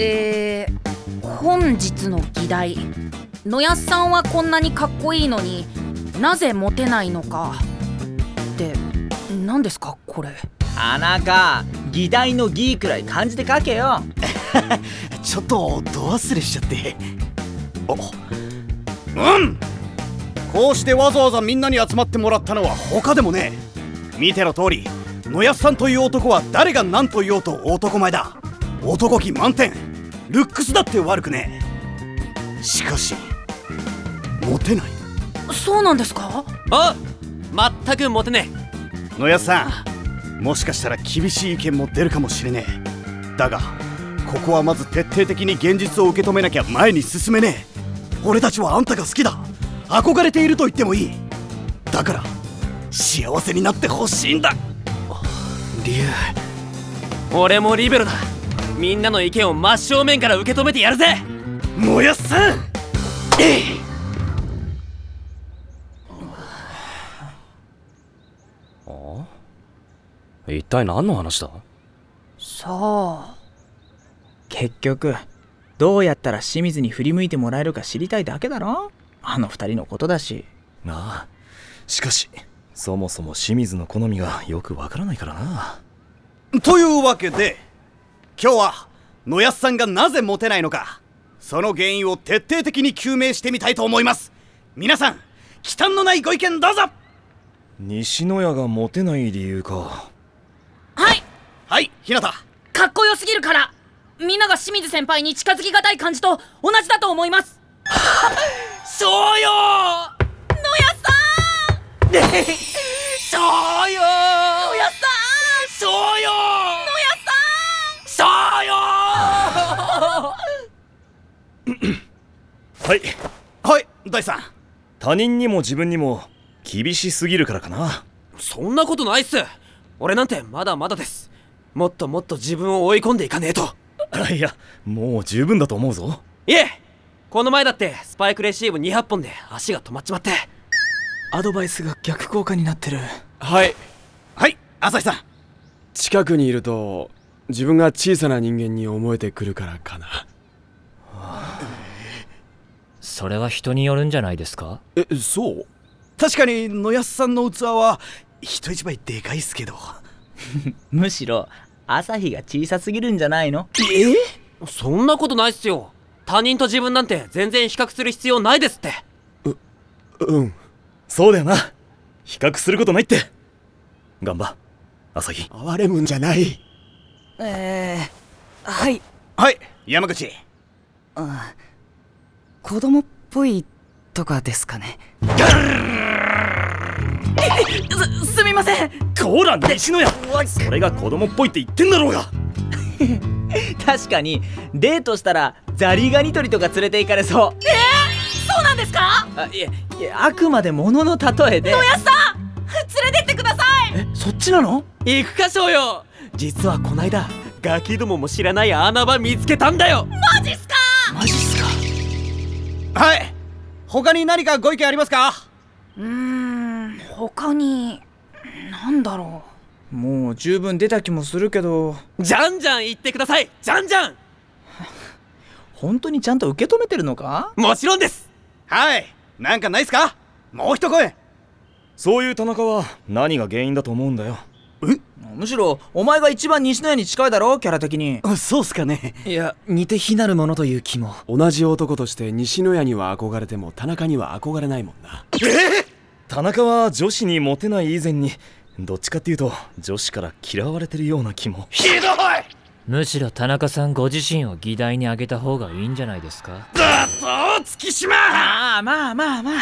えー、本日の議題。野安さんはこんなにかっこいいのになぜモテないのか。って何ですかこれ。穴か議題の議くらい漢字で書けよ。ちょっとど忘れしちゃって。あうん。こうしてわざわざみんなに集まってもらったのは他でもね見ての通り野安さんという男は誰が何と言おうと男前だ。男気満点ルックスだって悪くね。しかしモテない。そうなんですか？あ全くモテね野安さんもしかしたら厳しい意見も出るかもしれねえ。だがここはまず徹底的に現実を受け止めなきゃ前に進めねえ。俺たちはあんたが好きだ。憧れていると言ってもいい。だから幸せになってほしいんだ。龍俺もリベロだみんなの意見を真正面から受け止めてやるぜ。野安さん。えい。一体何の話だ？さあ結局どうやったら清水に振り向いてもらえるか知りたいだけだろ？あの二人のことだし。ああ。しかしそもそも清水の好みがよくわからないからな。というわけで今日は野安さんがなぜモテないのかその原因を徹底的に究明してみたいと思います。皆さん忌憚のないご意見どうぞ。西野屋がモテない理由か。はい。はい日向かっこよすぎるからみんなが清水先輩に近づきがたい感じと同じだと思います。そうよ野谷さん。そうよはい。はい大さん。他人にも自分にも厳しすぎるからかな。そんなことないっす。俺なんてまだまだです。もっともっと自分を追い込んでいかねえと。あいやもう十分だと思うぞ。いえこの前だってスパイクレシーブ200本で足が止まっちまって。アドバイスが逆効果になってる。はい。はい朝日さん。近くにいると自分が小さな人間に思えてくるからかなそれは人によるんじゃないですか？えそう？確かに野安さんの器は人一倍でかいっすけど。むしろ朝日が小さすぎるんじゃないの？え？そんなことないっすよ。他人と自分なんて全然比較する必要ないですって。うん。そうだよな。比較することないって。頑張。朝日。哀れむんじゃない。えー、はい。はい山口。あ子供っぽいとかですかね。すすみません。こら西野屋それが子供っぽいって言ってんだろうが。確かにデートしたらザリガニ取りとか連れて行かれそう。そうなんですか？あいやいやあくまでものの例えで。野谷さん連れてってください。そっちなの？行くかしょうよ実はこないだガキどもも知らない穴場見つけたんだよ。マはい。他に何かご意見ありますか？うーん他になんだろもう十分出た気もするけど。じゃんじゃん言ってください。じゃんじゃん。本当にちゃんと受け止めてるのか？もちろんです。はい。なんかないっすか？もう一声。そういう田中は何が原因だと思うんだよむしろお前が一番西野屋に近いだろキャラ的に。そうっすかね。いや似て非なるものという気も。同じ男として西野屋には憧れても田中には憧れないもんな。田中は女子にモテない以前にどっちかっていうと女子から嫌われてるような気も。ひどい！むしろ田中さんご自身を議題に挙げた方がいいんじゃないですか？だと月島！ああまあまあまあ。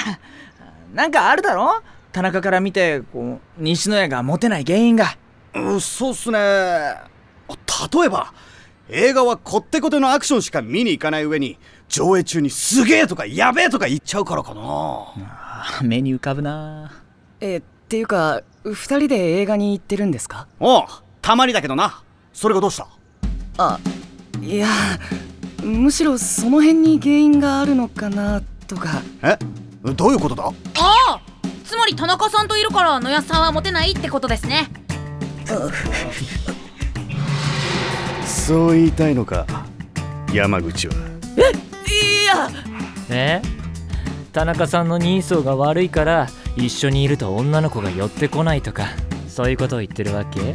なんかあるだろ？田中から見てこう西野屋がモテない原因がうんそうっすね。例えば映画はこってこてのアクションしか見に行かない上に上映中にすげえとかやべえとか言っちゃうからかな。あ目に浮かぶな。えっていうか二人で映画に行ってるんですか？おうたまにだけどな。それがどうした？あいやむしろその辺に原因があるのかなとか。え？どういうことだ？ああつまり田中さんといるから野谷さんはモテないってことですねそう言いたいのか山口は。いや。え？田中さんの人相が悪いから一緒にいると女の子が寄ってこないとかそういうことを言ってるわけ？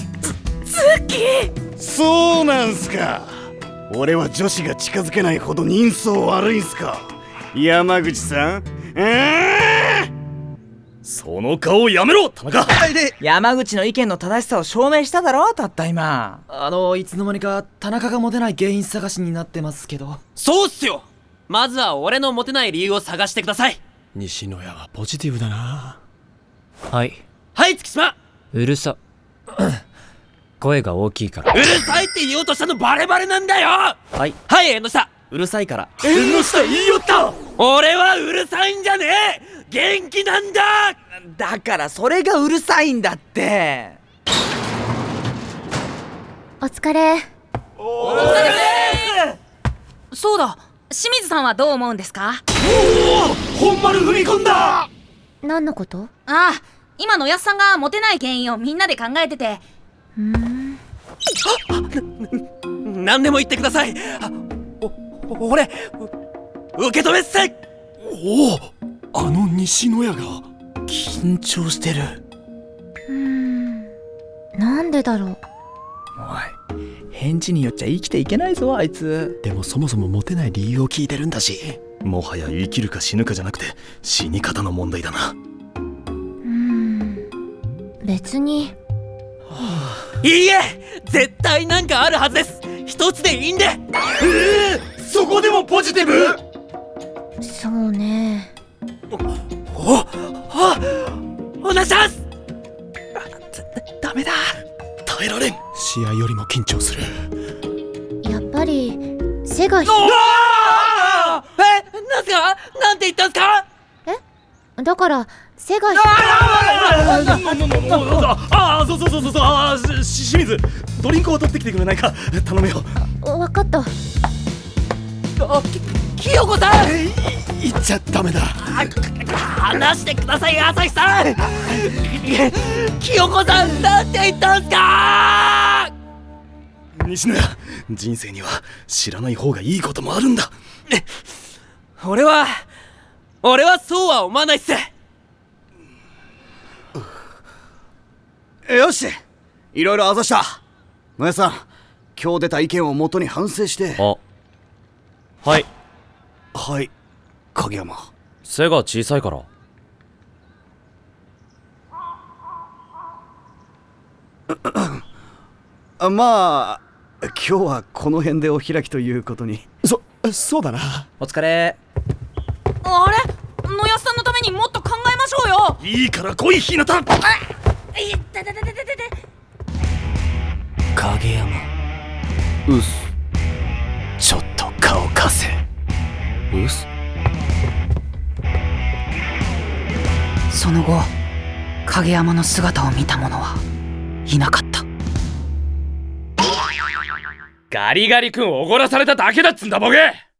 そうなんすか。俺は女子が近づけないほど人相悪いんすか。山口さん？えー？その顔やめろ田中。山口の意見の正しさを証明しただろたった今。あのいつの間にか田中がモテない原因探しになってますけど。そうっすよ。まずは俺のモテない理由を探してください。西野屋はポジティブだな。はい。はい月島。うるさ。声が大きいから。うるさいって言おうとしたのバレバレなんだよ。はい。はい縁の下うるさいから。縁の下言いよった。俺はうるさいんじゃねえ！元気なんだ！だからそれがうるさいんだって。お疲れ。そうだ。清水さんはどう思うんですか？本丸踏み込んだ。何のこと？ああ今のやすさんがモテない原因をみんなで考えてて。うーん。何でも言ってください俺う受け止めっせ。おおあの西野屋が。緊張してる。うーん。なんでだろう。おい返事によっちゃ生きていけないぞあいつ。でもそもそもモテない理由を聞いてるんだし。もはや生きるか死ぬかじゃなくて死に方の問題だな。うーん。別に。いいえ絶対なんかあるはずです。一つでいいんでそこでもポジティブ？そうね。おあお願いしますダメだ耐えられん試合よりも緊張するやっぱり背がひあえなんすかなんて言ったんすかだから背がひああそうそうそうそうそうあーし清水ドリンクを取ってきてくれないか頼むよわかったあき清子さん！言っちゃダメだ。話してください朝日さん！清子さんなんて言ったんすか！西野屋人生には知らない方がいいこともあるんだ。俺は俺はそうは思わないっす。よしいろいろあざした。野谷さん今日出た意見をもとに反省して。あはい。はい。影山。背が小さいから。あまあ今日はこの辺でお開きということに。そそうだな。お疲れ。あれ？野安さんのためにもっと考えましょうよ。いいから来いひなた。いたたたたたた影山。うっと顔貸せその後影山の姿を見た者はいなかった。ガリガリ君おごらされただけだっつんだボケ